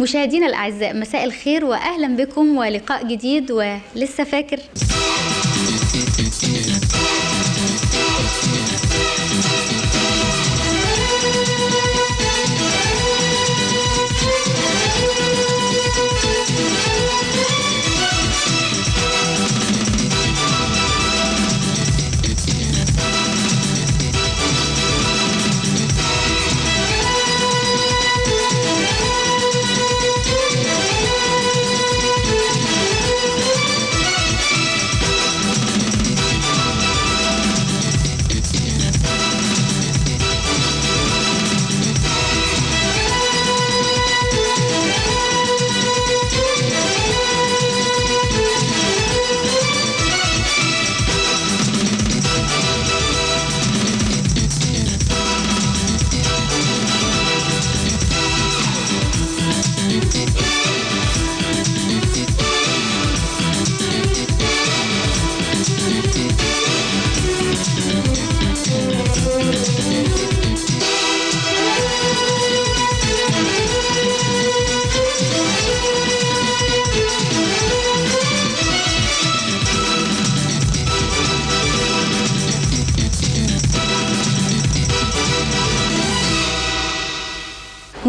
مشاهدينا الأعزاء مساء الخير وأهلا بكم ولقاء جديد ولسه فاكر.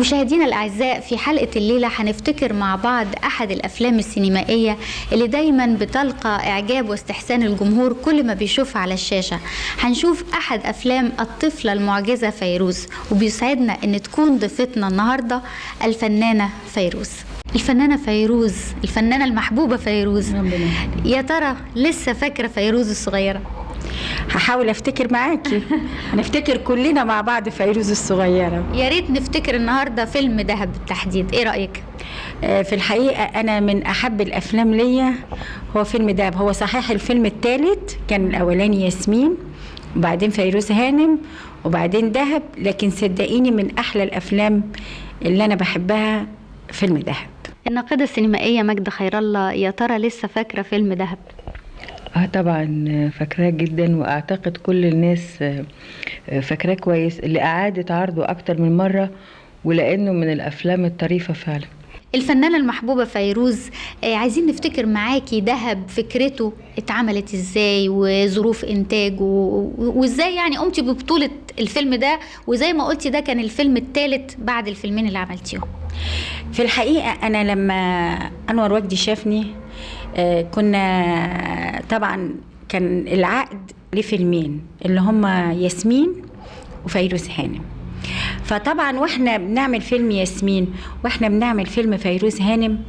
مشاهدينا الأعزاء في حلقة الليلة هنفتكر مع بعض أحد الأفلام السينمائية اللي دايما بتلقى إعجاب واستحسان الجمهور كل ما بيشوفها على الشاشة. هنشوف أحد أفلام الطفلة المعجزة فيروز وبيسعدنا أن تكون ضيفتنا النهاردة الفنانة فيروز. الفنانة فيروز الفنانة المحبوبة فيروز. يا ترى لسه فاكرة فيروز الصغيرة؟ هحاول أفتكر معاكي. هنفتكر كلنا مع بعض فيروز الصغيرة. يا ريت نفتكر النهارده فيلم دهب بالتحديد. إيه رأيك؟ آه، في الحقيقة أنا من أحب الأفلام ليا هو فيلم دهب. هو صحيح الفيلم الثالث كان الأولاني ياسمين وبعدين فيروز هانم وبعدين دهب. لكن صدقيني من أحلى الأفلام اللي أنا بحبها فيلم دهب. الناقدة السينمائية ماجدة خير الله يا ترى لسه فاكرة فيلم دهب؟ آه طبعا فاكراه جدا وأعتقد كل الناس فاكراه كويس اللي أعادت عرضه أكتر من مرة ولأنه من الأفلام الطريفة فعلا. الفنانة المحبوبة فيروز آه، عايزين نفتكر معاكي دهب فكرته اتعملت إزاي وظروف انتاجه وازاي يعني قمتي ببطولة الفيلم ده؟ وزي ما قلتي ده كان الفيلم الثالث بعد الفيلمين اللي عملتيهم. في الحقيقة أنا لما أنور وجدي شافني آه، كنا طبعا كان العقد لفيلمين اللي هما ياسمين وفيروز هانم. فطبعا وإحنا بنعمل فيلم ياسمين وإحنا بنعمل فيلم فيروز هانم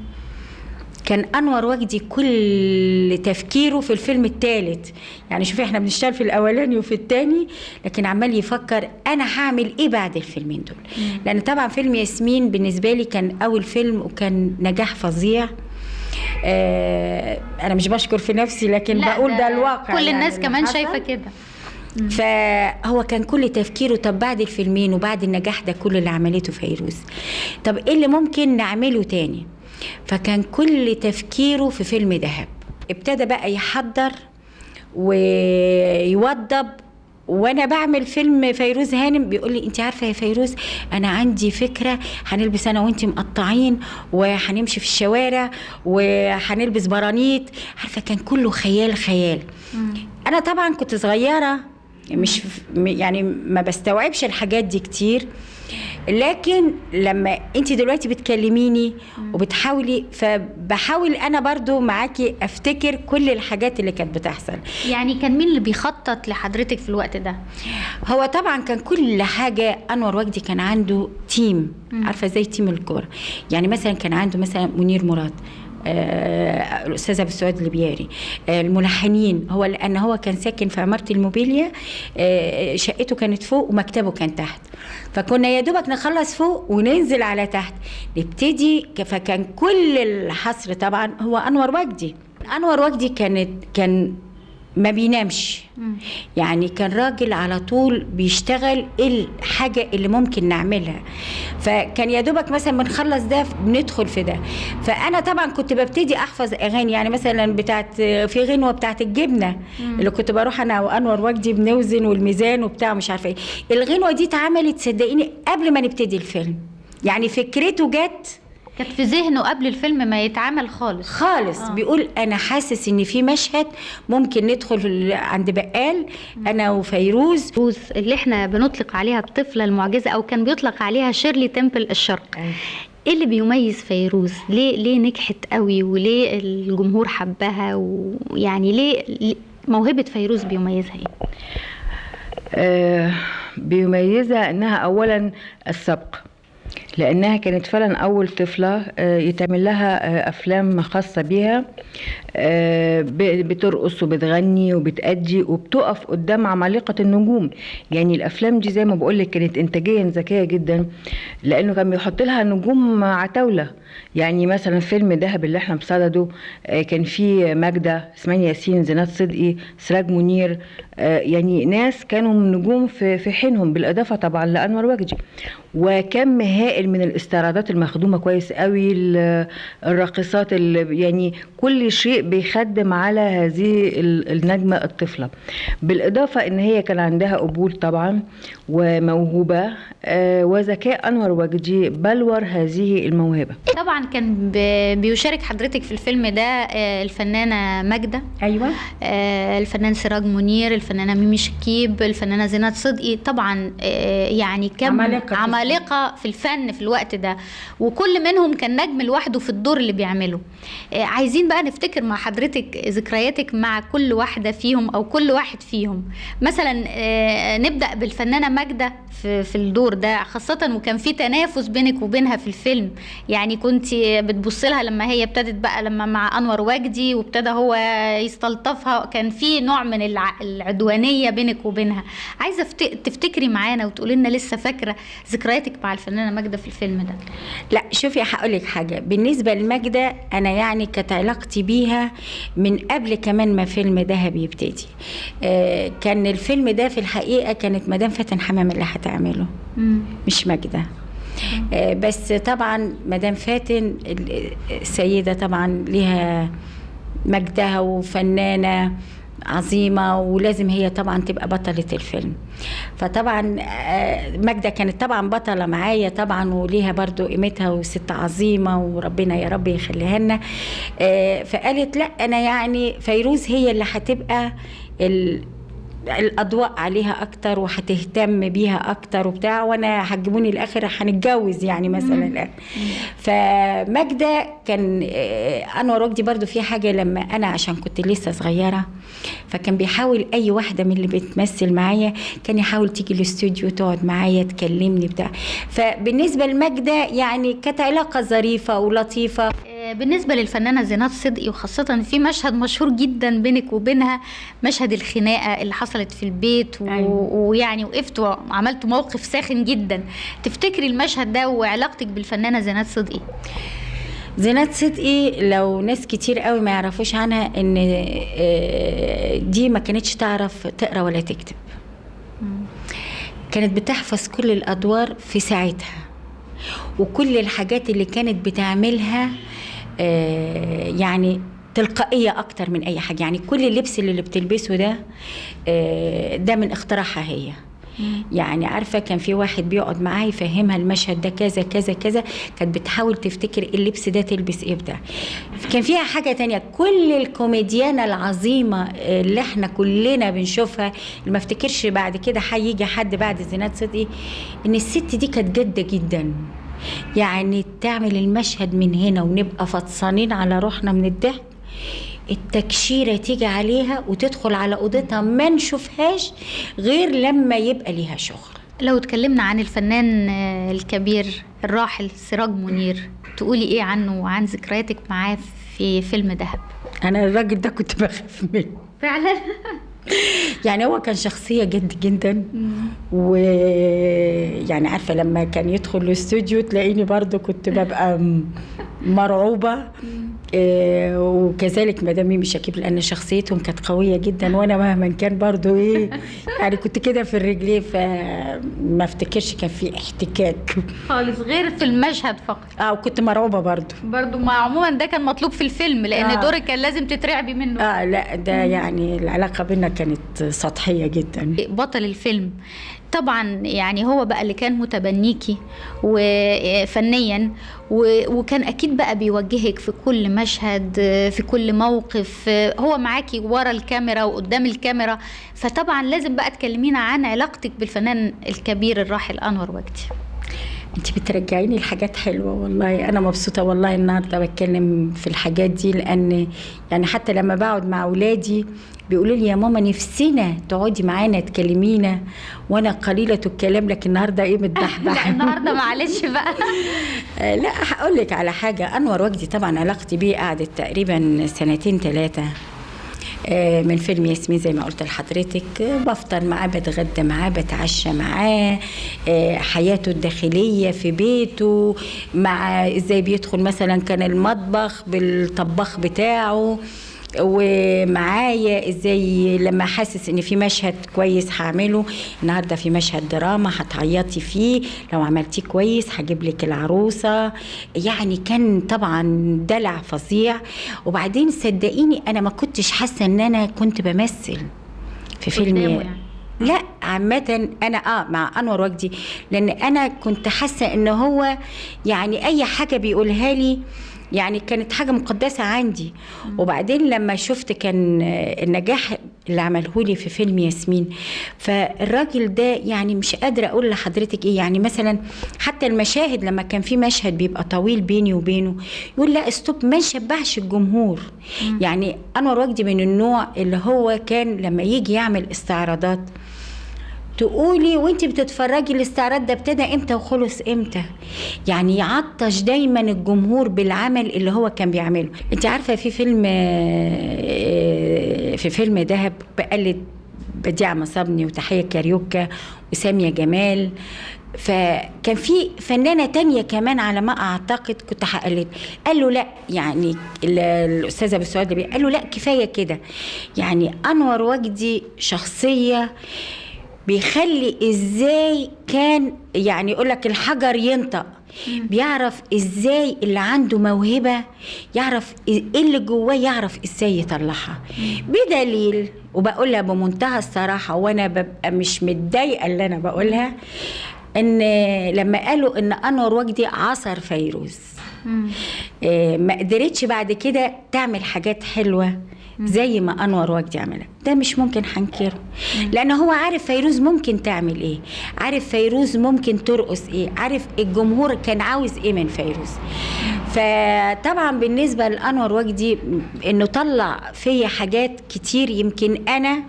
كان أنور وجدي كل تفكيره في الفيلم الثالث يعني شوفي إحنا بنشتغل في الأولاني وفي الثاني لكن عمال يفكر أنا هعمل إيه بعد الفيلمين دول. لأن طبعا فيلم ياسمين بالنسبة لي كان أول فيلم وكان نجاح فظيع. آه أنا مش بشكر في نفسي لكن بقول ده الواقع كل يعني. الناس كمان حصل. شايفة فهو كان كل تفكيره طب بعد الفيلمين وبعد النجاح ده كله اللي عملته فيروز. طب إيه اللي ممكن نعمله تاني؟ فكان كل تفكيره في فيلم دهب. ابتدى بقى يحضر ويوضب وأنا بعمل فيلم فيروز هانم بيقول لي أنت عارفة يا فيروز أنا عندي فكرة هنلبس أنا وأنت مقطعين وهنمشي في الشوارع وهنلبس برانيت. عارفة كان كله خيال خيال. أنا طبعا كنت صغيرة مش يعني ما بستوعبش الحاجات دي كتير. لكن لما انت دلوقتي بتكلميني وبتحاولي فبحاول أنا برضو معاكي أفتكر كل الحاجات اللي كانت بتحصل. يعني كان مين اللي بيخطط لحضرتك في الوقت ده؟ هو طبعا كان كل حاجة أنور وجدي كان عنده team عارفة زي team الكورة؟ يعني مثلا كان عنده مثلا منير مراد. آه، الاستاذ ابو السعود الإبياري. آه، الملحنين هو لأن هو كان ساكن في عمارة الموبيليا آه، شقته كانت فوق ومكتبه كان تحت. فكنا يا دوبك نخلص فوق وننزل على تحت. نبتدي فكان كل الحصر طبعا هو أنور وجدي. أنور وجدي كانت كان ما بينامش. يعني كان راجل على طول بيشتغل الحاجة اللي ممكن نعملها. فكان يا دوبك مثلا بنخلص ده بندخل في ده. فأنا طبعا كنت ببتدي أحفظ أغاني يعني مثلا بتاعت في غنوة بتاعت الجبنة اللي كنت بروح أنا وأنور وجدي بنوزن والميزان وبتاع مش عارفة إيه. الغنوة دي اتعملت صدقيني قبل ما نبتدي الفيلم. يعني فكرته جت كانت في ذهنه قبل الفيلم ما يتعمل خالص. خالص. آه. آه. بيقول أنا حاسس إن في مشهد ممكن ندخل عند بقال أنا وفيروز. فيروز اللي إحنا بنطلق عليها الطفلة المعجزة أو كان بيطلق عليها شيرلي تمبل الشرق. إيه اللي بيميز فيروز؟ ليه ليه نجحت قوي وليه الجمهور حبها ويعني ليه موهبة فيروز بيميزها إيه؟ آه، بيميزها إنها اولا السبق. لأنها كانت فعلا أول طفلة آه، يتعمل لها آه، أفلام خاصة بيها آه، بترقص وبتغني وبتأدي وبتقف قدام عمالقة النجوم. يعني الأفلام دي زي ما بقول لك كانت انتاجيا ذكية جدا لأنه كان بيحط لها نجوم عتاولة. يعني مثلا فيلم دهب اللي إحنا بصدده آه، كان فيه ماجدة اسماعيل ياسين زينات صدقي سراج منير آه، يعني ناس كانوا نجوم في حينهم بالإضافة طبعا لأنور وجدي وكم هائل من الاستعراضات المخدومة كويس قوي ال- الراقصات ال- يعني كل شيء بيخدم على هذه ال- النجمة الطفلة. بالإضافة إن هي كان عندها قبول طبعا وموهوبة آه، وذكاء أنور وجدي بلور هذه الموهبة. طبعا كان بيشارك حضرتك في الفيلم ده آه، الفنانة ماجدة. أيوه. آه، الفنان سراج منير الفنانة ميمي شكيب الفنانة زينات صدقي. طبعا آه، يعني كم عمالقة في عمالقة في الفن في الوقت ده. وكل منهم كان نجم لوحده في الدور اللي بيعمله. عايزين بقى نفتكر مع حضرتك ذكرياتك مع كل واحدة فيهم أو كل واحد فيهم. مثلا نبدأ بالفنانة ماجدة في, الدور ده خاصة وكان في تنافس بينك وبينها في الفيلم. يعني كنت بتبص لها لما هي ابتدت بقى لما مع أنور وجدي وابتدى هو يستلطفها كان في نوع من الع- العدوانية بينك وبينها. عايزة افت- تفتكري معانا وتقولي لنا لسه فاكرة ذكرياتك مع الفنانة ماجدة في الفيلم ده. لا شوفي هقول لك حاجة. بالنسبة لماجدة أنا يعني كانت علاقتي بيها من قبل كمان ما فيلم دهب يبتدي. آه كان الفيلم ده في الحقيقة كانت مدام فاتن حمام اللي هتعمله. مش ماجدة. بس طبعا مدام فاتن ال- السيدة طبعا ليها مجدها وفنانة عظيمة ولازم هي طبعا تبقى بطلة الفيلم. فطبعا آه، ماجدة كانت طبعا بطلة معايا طبعا وليها برضو قيمتها وست عظيمة وربنا يا رب يخليها لنا. آه، فقالت لأ أنا يعني فيروز هي اللي هتبقى الأضواء عليها أكتر وهتهتم بيها أكتر وبتاع وأنا هتجيبوني الآخر هنتجوز يعني مثلا. الآخر. فماجده كان آه، انور وجدي برضو في حاجة لما أنا عشان كنت لسه صغيرة فكان بيحاول أي واحدة من اللي بتمثل معايا كان يحاول تيجي الاستوديو تقعد معايا تكلمني بتاع. فبالنسبة لماجدة يعني كانت علاقة ظريفة ولطيفة. بالنسبة للفنانة زينات صدقي وخاصة في مشهد مشهور جدا بينك وبينها مشهد الخناقة اللي حصلت في البيت و... أيوة. ويعني وقفتوا وعملتوا موقف ساخن جدا. تفتكري المشهد ده وعلاقتك بالفنانة زينات صدقي؟ زينات صدقي لو ناس كتير قوي ما يعرفوش عنها إن آه، دي ما كانتش تعرف تقرأ ولا تكتب. كانت بتحفظ كل الأدوار في ساعتها. وكل الحاجات اللي كانت بتعملها يعني تلقائية أكتر من أي حاجة. يعني كل اللبس اللي بتلبسه ده آه، ده من اختراعها هي. يعني عارفة كان في واحد بيقعد معاها يفهمها المشهد ده كذا كذا كذا. كانت بتحاول تفتكر اللبس ده تلبس إيه بتاع كان فيها حاجة تانية. كل الكوميديانه العظيمة اللي إحنا كلنا بنشوفها اللي ما افتكرش بعد كده هيجي حد بعد زينات صدقي إن الست دي كانت جادة جدا. يعني تعمل المشهد من هنا ونبقى فطسانين على روحنا من الضحك. التكشيرة تيجي عليها وتدخل على أوضتها ما نشوفهاش غير لما يبقى ليها شغل. لو اتكلمنا عن الفنان الكبير الراحل سراج منير تقولي إيه عنه وعن ذكرياتك معاه في فيلم دهب؟ أنا الراجل ده كنت بخاف منه. فعلا؟ يعني هو كان شخصية جد جدا. ويعني عارفة لما كان يدخل الاستوديو تلاقيني برضو كنت ببقى مرعوبة. وكذلك مدام ميمي شكيب لأن شخصيتهم كانت قوية جدا وأنا مهما كان برضو إيه يعني كنت كده في الرجلين فما افتكرش كان في احتكاك. خالص غير في المشهد فقط. آه وكنت مرعوبة برضو. برضو ما عموما ده كان مطلوب في الفيلم لأن آه. دورك كان لازم تترعبي منه. آه لا ده يعني العلاقة بينا كانت سطحية جدا. بطل الفيلم. طبعا يعني هو بقى اللي كان متبنيكي وفنيا وكان أكيد بقى بيوجهك في كل مشهد في كل موقف هو معاكي ورا الكاميرا وقدام الكاميرا. فطبعا لازم بقى تكلمينا عن علاقتك بالفنان الكبير الراحل أنور وجدي. انت بترجعيني لحاجات حلوة والله. أنا مبسوطة والله النهارده بتكلم في الحاجات دي لأن يعني حتى لما بقعد مع اولادي بيقولوا لي يا ماما نفسنا تقعدي معانا تكلمينا وأنا قليلة الكلام لكن النهارده إيه متضحضح لا النهارده معلش بقى. لا هقول لك على حاجة. أنور وجدي طبعا علاقتي بيه قعدت تقريبا سنتين ثلاثة من فيلم ياسمين زي ما قلت لحضرتك. بفطر معاه بتغدى معاه بتعشى معاه. حياته الداخلية في بيته. مع إزاي بيدخل مثلا كان المطبخ بالطباخ بتاعه. ومعايا إزاي لما حاسس ان في مشهد كويس هعمله. النهارده في مشهد دراما هتعيطي فيه. لو عملتيه كويس هجيب لك العروسة. يعني كان طبعا دلع فظيع. وبعدين صدقيني أنا ما كنتش حاسة إن أنا كنت بمثل في فيلم. يعني. لا عامة أنا آه مع أنور وجدي. لأن أنا كنت حاسة إن هو يعني أي حاجة بيقولها لي يعني كانت حاجة مقدسة عندي. وبعدين لما شفت كان النجاح اللي عمله لي في فيلم ياسمين فالراجل ده يعني مش قادرة أقول لحضرتك إيه. يعني مثلا حتى المشاهد لما كان في مشهد بيبقى طويل بيني وبينه يقول لا استوب ما يشبعش الجمهور. يعني أنور وجدي من النوع اللي هو كان لما يجي يعمل استعراضات تقولي وانت بتتفرجي الاستعراض ده ابتدى إمتى وخلص إمتى؟ يعني يعطش دايما الجمهور بالعمل اللي هو كان بيعمله. انت عارفة في فيلم في فيلم دهب بقلد بديع مصابني وتحية كاريوكا وسامية جمال. فكان في فنانة تانية كمان على ما أعتقد كنت هقلد. قال له لا يعني الأستاذة أبو سعود قال له لا كفاية كده. يعني أنور وجدي شخصية بيخلي إزاي كان يعني يقول لك الحجر ينطق. بيعرف إزاي اللي عنده موهبة يعرف إيه اللي جواه يعرف إزاي يطلعها. بدليل وبقولها بمنتهى الصراحة وأنا ببقى مش متضايقة اللي أنا بقولها إن لما قالوا إن أنور وجدي عصر فيروز. ما قدرتش بعد كده تعمل حاجات حلوة زي ما أنور وجدي عملها. ده مش ممكن هنكره لأن هو عارف فيروز ممكن تعمل إيه. عارف فيروز ممكن ترقص إيه. عارف الجمهور كان عاوز إيه من فيروز. فطبعا بالنسبة لأنور وجدي إنه طلع فيا حاجات كتير يمكن أنا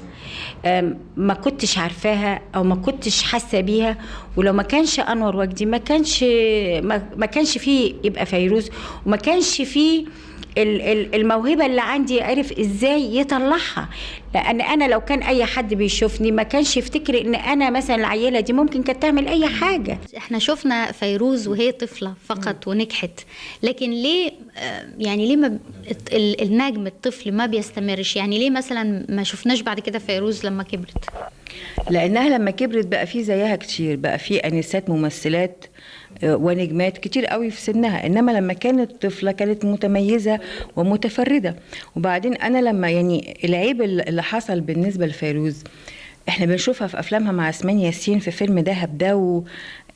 ما كنتش عارفاها أو ما كنتش حاسة بيها. ولو ما كانش أنور وجدي ما كانش ما كانش فيه يبقى فيروز وما كانش فيه الموهبة اللي عندي عرف إزاي يطلعها. لأن أنا لو كان أي حد بيشوفني ما كانش يفتكر إن أنا مثلا العيلة دي ممكن كانت تعمل أي حاجة. إحنا شفنا فيروز وهي طفلة فقط ونجحت. لكن ليه يعني ليه ما النجم الطفل ما بيستمرش؟ يعني ليه مثلا ما شفناش بعد كده فيروز لما كبرت؟ لأنها لما كبرت بقى في زيها كتير بقى في أنسات ممثلات ونجمات كتير قوي في سنها. إنما لما كانت طفلة كانت متميزة ومتفردة. وبعدين أنا لما يعني العيب اللي حصل بالنسبة لفيروز إحنا بنشوفها في أفلامها مع اسمان ياسين في فيلم دهب ده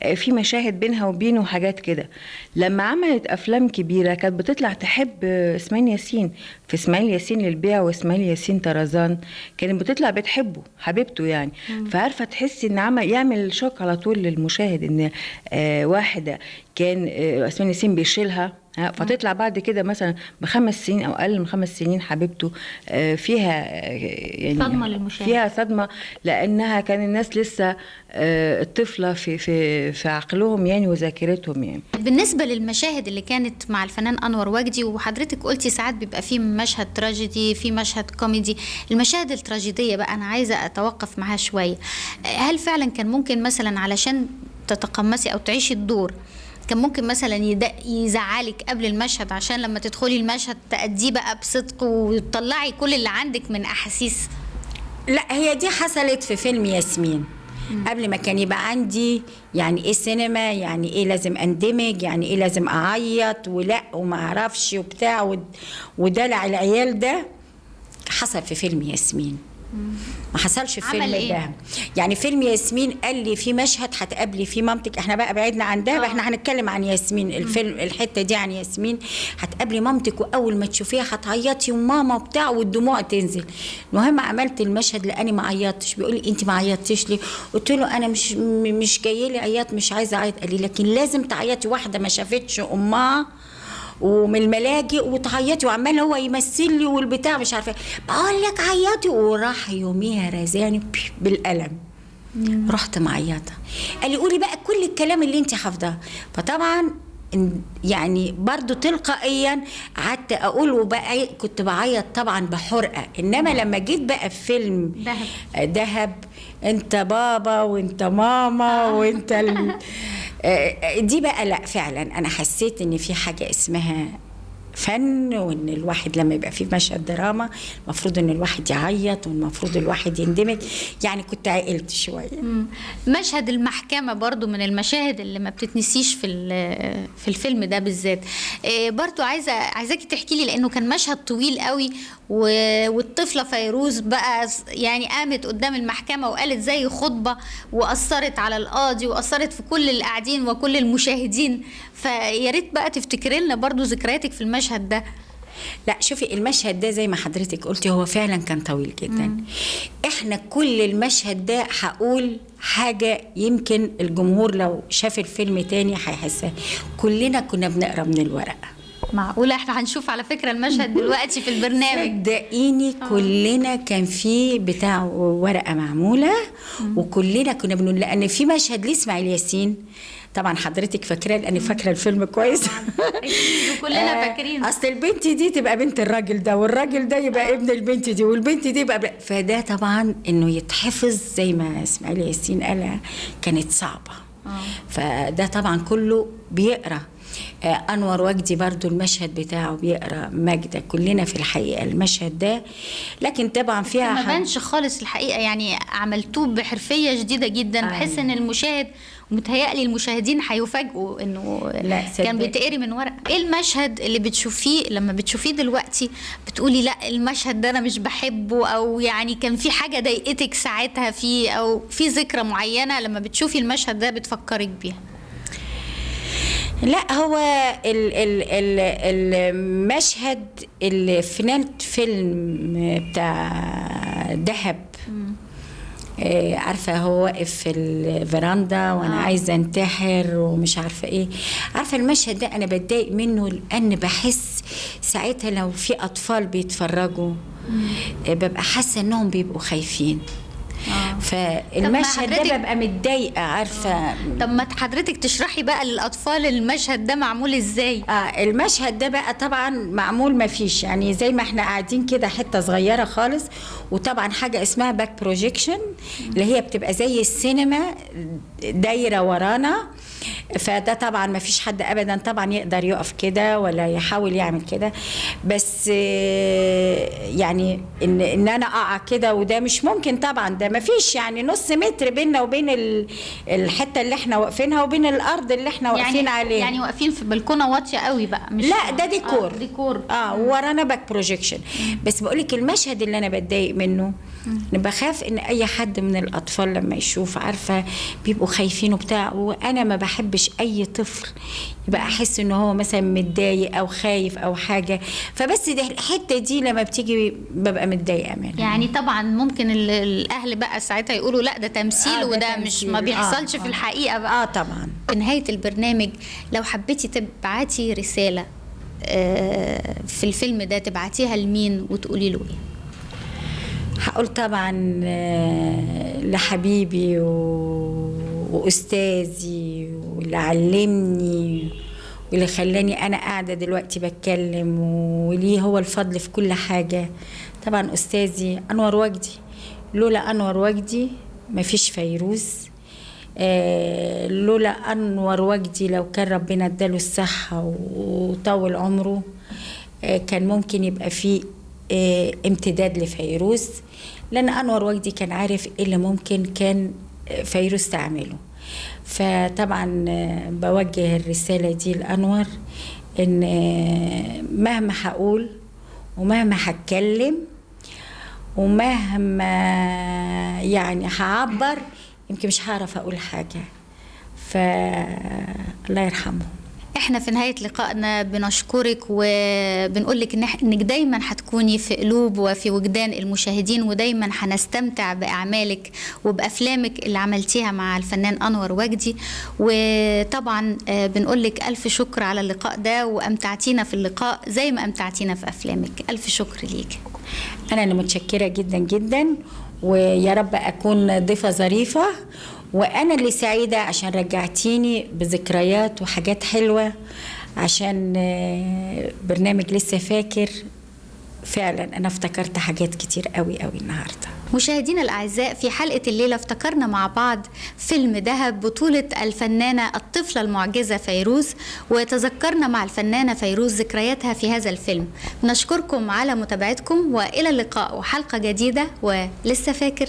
وفي مشاهد بينها وبينه وحاجات كده. لما عملت أفلام كبيرة كانت بتطلع تحب إسماعيل ياسين. في إسماعيل ياسين للبيع وإسماعيل ياسين طرزان. كانت بتطلع بتحبه حبيبته يعني. فعارفة تحسي إن عمل يعمل شوك على طول للمشاهد إن آه واحدة كان آه إسماعيل ياسين بيشيلها. فتطلع بعد كده مثلا بخمس سنين أو أقل من خمس سنين حبيبته فيها يعني صدمة للمشاهد فيها صدمة لأنها كان الناس لسه الطفلة في في في عقلهم يعني وذاكرتهم يعني. بالنسبة للمشاهد اللي كانت مع الفنان أنور وجدي وحضرتك قلتي ساعات بيبقى في مشهد تراجيدي في مشهد كوميدي. المشاهد التراجيدية بقى أنا عايزة أتوقف معاها شوية. هل فعلا كان ممكن مثلا علشان تتقمصي أو تعيشي الدور كان ممكن مثلا يزعلك قبل المشهد عشان لما تدخلي المشهد تأديه بقى بصدق وتطلعي كل اللي عندك من أحاسيس. لا هي دي حصلت في فيلم ياسمين. قبل ما كان يبقى عندي يعني إيه سينما يعني إيه لازم أندمج يعني إيه لازم أعيط ولا وما أعرفش وبتاع ودلع العيال ده حصل في فيلم ياسمين. ما حصلش في فيلم إيه؟ دهب. يعني فيلم ياسمين قال لي في مشهد هتقابلي فيه مامتك. إحنا بقى بعدنا عن آه. إحنا هنتكلم عن ياسمين. الفيلم الحتة دي عن ياسمين. هتقابلي مامتك وأول ما تشوفيها هتعيطي وماما وبتاع والدموع تنزل. المهم عملت المشهد لأني ما عيطتش. بيقول لي انت ما عيطتيش ليه؟ قلت له أنا مش مش جاي لي عياط مش عايزة أعيط. قال لي لكن لازم تعيطي. واحدة ما شافتش أمها ومن الملاجئ وتعيطي وعمال هو يمثل لي والبتاع مش عارفة. بقول لك عيطي وراح يوميها رزاني بالقلم. رحت معيطة. قال لي قولي بقى كل الكلام اللي انت حافظاه. فطبعا يعني برضو تلقائيا قعدت أقول وبقى كنت بعيط طبعا بحرقة. إنما لما جيت بقى في فيلم دهب. دهب أنت بابا وأنت ماما وأنت ال... آه، دي بقى لا فعلا أنا حسيت إن في حاجة اسمها فن وإن الواحد لما يبقى فيه مشهد دراما المفروض إن الواحد يعيط والمفروض الواحد يندمج. يعني كنت عقلت شوية. مشهد المحكمة برضو من المشاهد اللي ما بتتنسيش في في الفيلم ده بالذات. إيه، برضو عايزة عايزاكي تحكي لي لأنه كان مشهد طويل قوي و- والطفلة فيروز بقى يعني قامت قدام المحكمة وقالت زي خطبة وأثرت على القاضي وأثرت في كل اللي قاعدين وكل المشاهدين. فيا ريت بقى تفتكري لنا برضو ذكرياتك في المشهد ده. لا شوفي المشهد ده زي ما حضرتك قلتي هو فعلا كان طويل جدا. إحنا كل المشهد ده هقول حاجة يمكن الجمهور لو شاف الفيلم تاني هيحسها. كلنا كنا بنقرأ من الورقة. معقولة؟ إحنا هنشوف على فكرة المشهد دلوقتي في البرنامج. صدقيني كلنا كان في بتاع ورقة معمولة وكلنا كنا بنقول لأن في مشهد لإسماعيل ياسين. طبعا حضرتك فاكراه لأني فاكرة الفيلم كويس. وكلنا آه، فاكرين أصل البنت دي تبقى بنت الراجل ده والراجل ده يبقى ابن البنت دي والبنت دي يبقى فده طبعا إنه يتحفظ زي ما إسماعيل ياسين قالها كانت صعبة. فده طبعا كله بيقرأ. آه أنور وجدي برضو المشهد بتاعه بيقرأ ماجدة كلنا في الحقيقة المشهد ده. لكن طبعا فيها ما بانش خالص الحقيقة يعني عملتوه بحرفية شديدة جدا بحس إن المشاهد ومتهيألي المشاهدين هيفاجئوا إنه لا، كان. بيتقري من ورق. إيه المشهد اللي بتشوفيه؟ لما بتشوفيه دلوقتي بتقولي لا المشهد ده أنا مش بحبه أو يعني كان في حاجة ضايقتك ساعتها فيه أو في ذكرى معينة لما بتشوفي المشهد ده بتفكرك بيها؟ لا هو ال ال ال المشهد اللي في فيلم بتاع دهب عارفة هو واقف في الفراندا وأنا آه. عايزة انتحر ومش عارفة إيه. عارفة المشهد ده أنا بتضايق منه لأن بحس ساعتها لو في أطفال بيتفرجوا آه، ببقى حاسة إنهم بيبقوا خايفين. فالمشهد ده ببقى متضايقة عارفة. طب ما حضرتك تشرحي بقى للأطفال المشهد ده معمول إزاي؟ آه المشهد ده بقى طبعا معمول ما فيش يعني زي ما إحنا قاعدين كده حتة صغيرة خالص وطبعا حاجة اسمها back projection اللي هي بتبقى زي السينما دايرة ورانا. فده طبعا ما فيش حد ابدا طبعا يقدر يقف كده ولا يحاول يعمل كده. بس آه، يعني إن إن أنا أقع كده وده مش ممكن طبعا ده ما فيش يعني نص متر بيننا وبين ال- الحتة اللي إحنا واقفينها وبين الأرض اللي إحنا واقفين يعني عليها. يعني واقفين في بلكونة واطية قوي بقى مش لا ده ديكور. آه ديكور. آه ورانا back projection بس بقول لك المشهد اللي أنا بتضايق منه أنا بخاف إن أي حد من الأطفال لما يشوف عارفة بيبقوا خايفين وبتاع وأنا ما بحبش أي طفل يبقى أحس إن هو مثلا متضايق أو خايف أو حاجة. فبس ده الحتة دي لما بتيجي ببقى متضايقة منها. يعني طبعا ممكن ال- الأهل بقى ساعتها يقولوا لا ده تمثيل آه، ده وده مش تمثيل. ما آه، بيحصلش آه. في الحقيقة بقى. آه طبعا. في نهاية البرنامج لو حبيتي تبعتي رسالة آه، في الفيلم ده تبعتيها لمين وتقولي له إيه؟ هقول طبعا آه، لحبيبي و... وأستاذي واللي علمني واللي خلاني أنا قاعدة دلوقتي بتكلم وليه هو الفضل في كل حاجة. طبعا أستاذي أنور وجدي. لولا أنور وجدي مفيش فيروز آه، لولا أنور وجدي لو كان ربنا اداله الصحة وطول عمره آه، كان ممكن يبقى فيه امتداد لفيروز لأن أنور وجدي كان عارف إيه اللي ممكن كان آه، فيروز تعمله. فطبعا آه، بوجه الرسالة دي لأنور إن آه، مهما هقول ومهما هتكلم ومهما يعني هعبر يمكن مش هعرف أقول حاجة. فالله يرحمه. إحنا في نهاية لقائنا بنشكرك وبنقول لك إنك دايما هتكوني في قلوب وفي وجدان المشاهدين ودايما هنستمتع بأعمالك وبأفلامك اللي عملتيها مع الفنان أنور وجدي وطبعا بنقول لك ألف شكر على اللقاء ده وأمتعتينا في اللقاء زي ما أمتعتينا في أفلامك. ألف شكر ليك. أنا اللي متشكرة جدا جدا ويا رب أكون ضيفة ظريفة وأنا اللي سعيدة عشان رجعتيني بذكريات وحاجات حلوة عشان برنامج لسه فاكر. فعلا أنا افتكرت حاجات كتير قوي قوي النهارده. مشاهدينا الأعزاء في حلقة الليلة افتكرنا مع بعض فيلم ذهب بطولة الفنانة الطفلة المعجزة فيروز وتذكرنا مع الفنانة فيروز ذكرياتها في هذا الفيلم. نشكركم على متابعتكم وإلى اللقاء وحلقة جديدة ولسه فاكر.